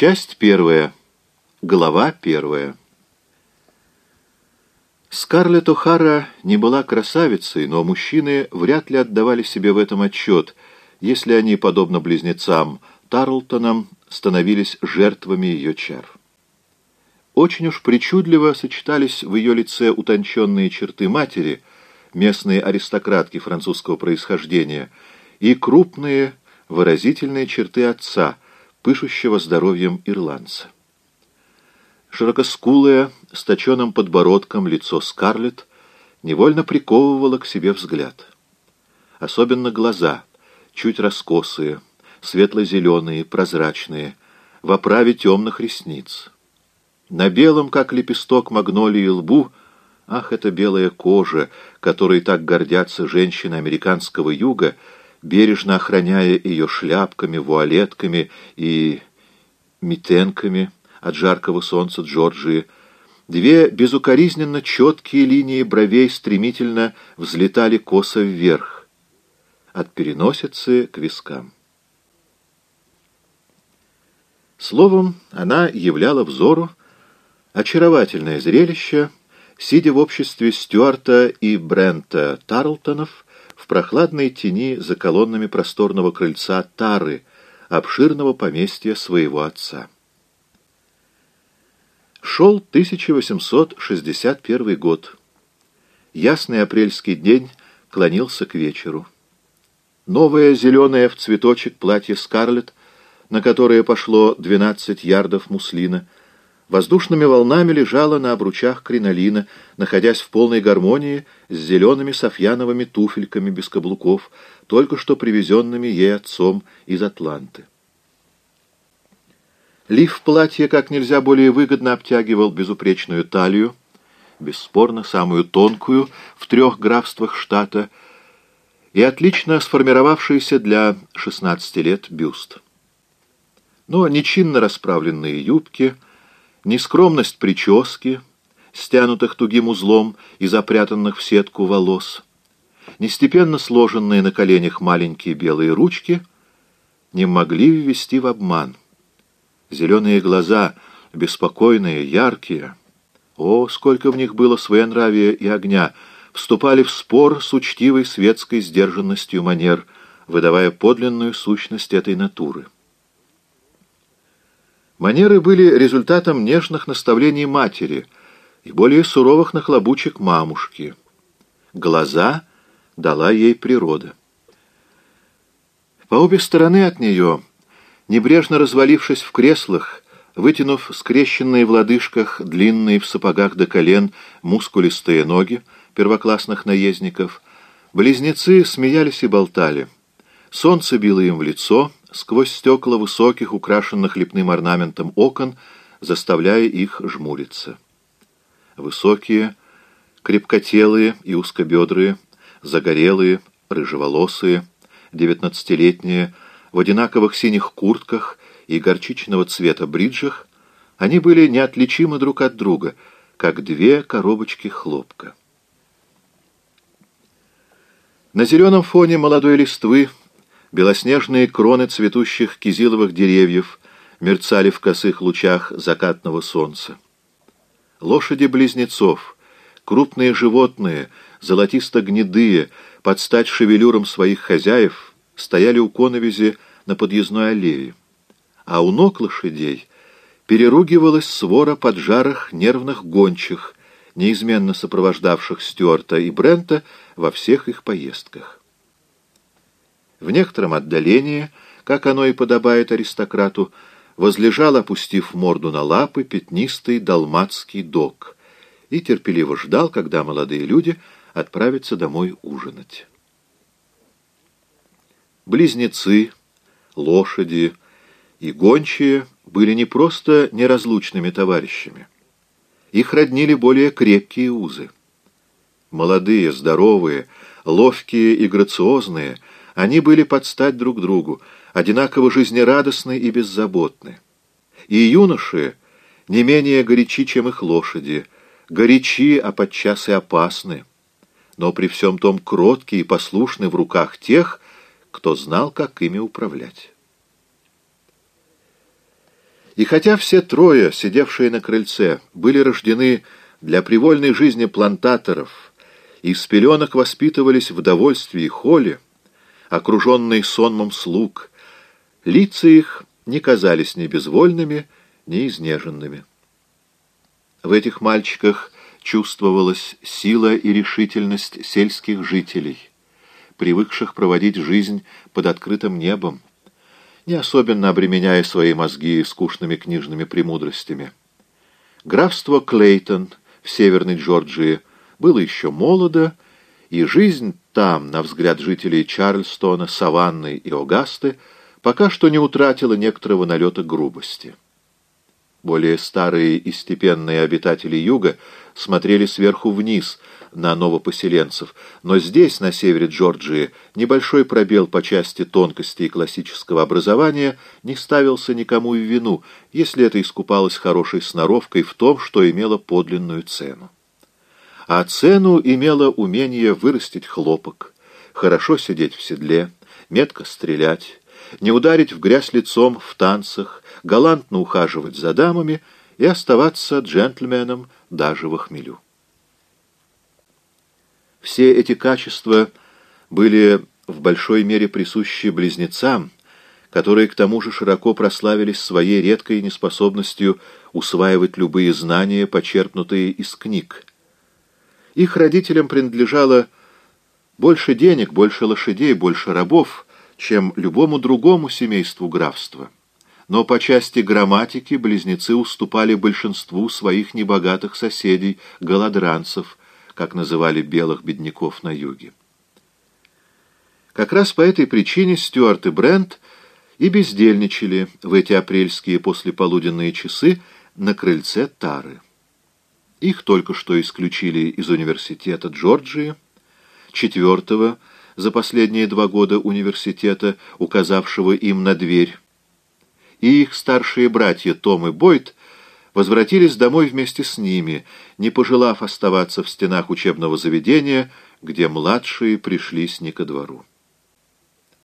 Часть первая. Глава первая. Скарлетт О'Хара не была красавицей, но мужчины вряд ли отдавали себе в этом отчет, если они, подобно близнецам Тарлтонам, становились жертвами ее чар. Очень уж причудливо сочетались в ее лице утонченные черты матери, местные аристократки французского происхождения, и крупные выразительные черты отца, пышущего здоровьем ирландца. Широкоскулое, с точенным подбородком лицо Скарлетт невольно приковывало к себе взгляд. Особенно глаза, чуть раскосые, светло-зеленые, прозрачные, в оправе темных ресниц. На белом, как лепесток магнолии лбу, ах, это белая кожа, которой так гордятся женщины американского юга, бережно охраняя ее шляпками, вуалетками и митенками — от жаркого солнца Джорджии, две безукоризненно четкие линии бровей стремительно взлетали косо вверх, от переносицы к вискам. Словом, она являла взору очаровательное зрелище, сидя в обществе Стюарта и Брента Тарлтонов прохладной тени за колоннами просторного крыльца Тары, обширного поместья своего отца. Шел 1861 год. Ясный апрельский день клонился к вечеру. Новое зеленое в цветочек платье Скарлетт, на которое пошло 12 ярдов муслина, воздушными волнами лежало на обручах кринолина, находясь в полной гармонии с зелеными софьяновыми туфельками без каблуков, только что привезенными ей отцом из Атланты. Лиф платья как нельзя более выгодно обтягивал безупречную талию, бесспорно самую тонкую в трех графствах штата, и отлично сформировавшийся для 16 лет бюст. Но нечинно расправленные юбки, нескромность прически, стянутых тугим узлом и запрятанных в сетку волос, нестепенно сложенные на коленях маленькие белые ручки не могли ввести в обман — Зеленые глаза, беспокойные, яркие. О, сколько в них было своенравия и огня! Вступали в спор с учтивой светской сдержанностью манер, выдавая подлинную сущность этой натуры. Манеры были результатом нежных наставлений матери и более суровых нахлобучек мамушки. Глаза дала ей природа. По обе стороны от нее Небрежно развалившись в креслах, вытянув скрещенные в лодыжках, длинные в сапогах до колен, мускулистые ноги первоклассных наездников, близнецы смеялись и болтали. Солнце било им в лицо, сквозь стекла высоких, украшенных лепным орнаментом окон, заставляя их жмуриться. Высокие, крепкотелые и узкобедрые, загорелые, рыжеволосые, девятнадцатилетние, в одинаковых синих куртках и горчичного цвета бриджах, они были неотличимы друг от друга, как две коробочки хлопка. На зеленом фоне молодой листвы белоснежные кроны цветущих кизиловых деревьев мерцали в косых лучах закатного солнца. Лошади близнецов, крупные животные, золотисто-гнедые, под стать шевелюрам своих хозяев — стояли у коновизи на подъездной аллее, а у ног лошадей переругивалась свора поджарых нервных гончих, неизменно сопровождавших Стюарта и Брента во всех их поездках. В некотором отдалении, как оно и подобает аристократу, возлежал, опустив морду на лапы, пятнистый далматский дог и терпеливо ждал, когда молодые люди отправятся домой ужинать. Близнецы, лошади и гончие были не просто неразлучными товарищами. Их роднили более крепкие узы. Молодые, здоровые, ловкие и грациозные, они были под стать друг другу, одинаково жизнерадостны и беззаботны. И юноши не менее горячи, чем их лошади, горячи, а подчас и опасны, но при всем том кроткие и послушны в руках тех, кто знал, как ими управлять. И хотя все трое, сидевшие на крыльце, были рождены для привольной жизни плантаторов и с пеленок воспитывались в довольстве и холе, окруженные сонмом слуг, лица их не казались ни безвольными, ни изнеженными. В этих мальчиках чувствовалась сила и решительность сельских жителей, привыкших проводить жизнь под открытым небом, не особенно обременяя свои мозги скучными книжными премудростями. Графство Клейтон в Северной Джорджии было еще молодо, и жизнь там, на взгляд жителей Чарльстона, Саванны и Огасты, пока что не утратила некоторого налета грубости. Более старые и степенные обитатели юга смотрели сверху вниз на новопоселенцев, но здесь, на севере Джорджии, небольшой пробел по части тонкостей классического образования не ставился никому в вину, если это искупалось хорошей сноровкой в том, что имело подлинную цену. А цену имело умение вырастить хлопок, хорошо сидеть в седле, метко стрелять, не ударить в грязь лицом в танцах, галантно ухаживать за дамами и оставаться джентльменом даже в хмелю. Все эти качества были в большой мере присущи близнецам, которые к тому же широко прославились своей редкой неспособностью усваивать любые знания, почерпнутые из книг. Их родителям принадлежало больше денег, больше лошадей, больше рабов, чем любому другому семейству графства. Но по части грамматики близнецы уступали большинству своих небогатых соседей, голодранцев, как называли белых бедняков на юге. Как раз по этой причине Стюарт и Брент и бездельничали в эти апрельские послеполуденные часы на крыльце Тары. Их только что исключили из университета Джорджии, четвертого за последние два года университета, указавшего им на дверь, и их старшие братья Том и Бойд возвратились домой вместе с ними, не пожелав оставаться в стенах учебного заведения, где младшие пришлись не ко двору.